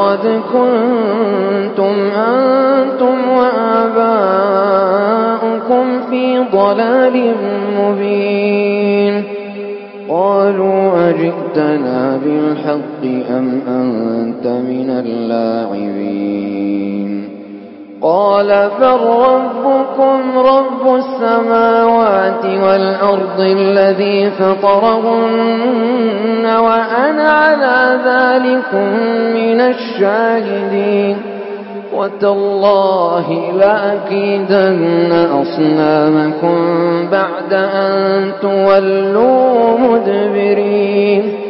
لقد كنتم أنتم وآباؤكم في ضلال مبين. قالوا أجئتنا بالحق أم أنت من اللاعبين. قال فربكم رب السماوات والأرض الذي فطرهن وأنا على ذلك من الشاهدين. وتالله لأكيدن أصنامكم بعد أن تولوا مدبرين.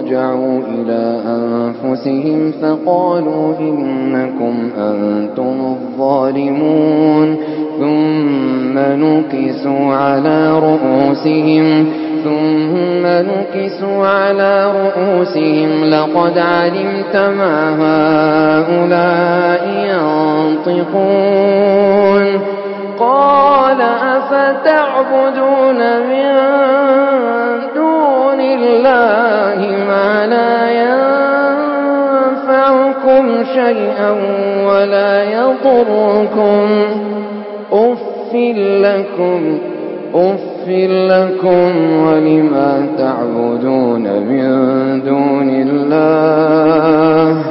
فرجعوا إلى أنفسهم فقالوا إنكم أنتم الظالمون ثم نكسوا على رؤوسهم ثم نكسوا على رؤوسهم لقد علمت ما هؤلاء ينطقون قال أفتعبدون من ينفعكم شيئا ولا يضركم. أف لكم أف لكم. ولما تعبدون من دون الله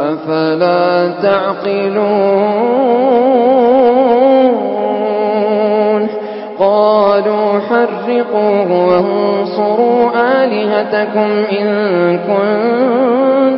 أفلا تعقلون. قالوا حرقوه وانصروا آلهتكم إن كنتم